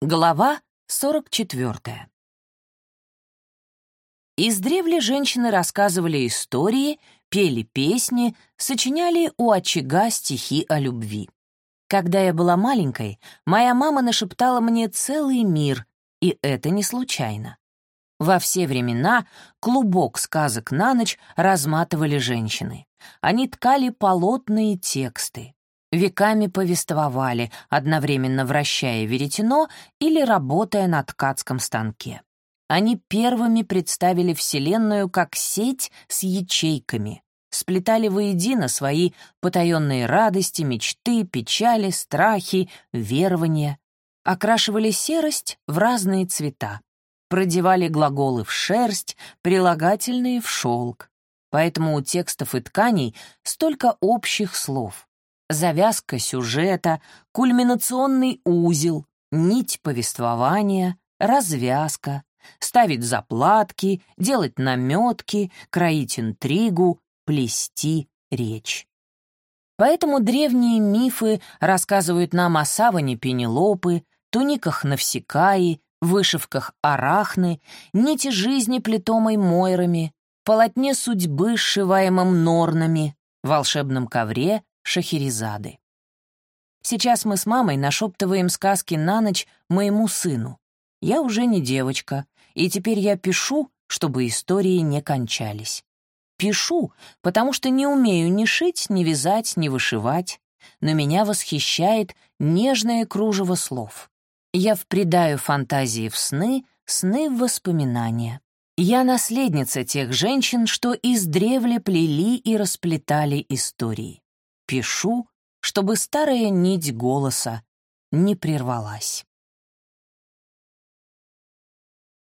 Глава 44. Издревле женщины рассказывали истории, пели песни, сочиняли у очага стихи о любви. Когда я была маленькой, моя мама нашептала мне целый мир, и это не случайно. Во все времена клубок сказок на ночь разматывали женщины. Они ткали полотные тексты, Веками повествовали, одновременно вращая веретено или работая на ткацком станке. Они первыми представили Вселенную как сеть с ячейками, сплетали воедино свои потаенные радости, мечты, печали, страхи, верования, окрашивали серость в разные цвета, продевали глаголы в шерсть, прилагательные в шелк. Поэтому у текстов и тканей столько общих слов — завязка сюжета, кульминационный узел, нить повествования, развязка, ставить заплатки, делать наметки, кроить интригу, плести речь. Поэтому древние мифы рассказывают нам о саване Пенелопы, туниках Навсекаи, вышивках Арахны, нити жизни плетомой Мойрами, полотне судьбы, сшиваемом Норнами, волшебном ковре, Шахерезады. Сейчас мы с мамой нашептываем сказки на ночь моему сыну. Я уже не девочка, и теперь я пишу, чтобы истории не кончались. Пишу, потому что не умею ни шить, ни вязать, ни вышивать, но меня восхищает нежное кружево слов. Я впредаю фантазии в сны, сны в воспоминания. Я наследница тех женщин, что издревле плели и расплетали истории. Пишу, чтобы старая нить голоса не прервалась.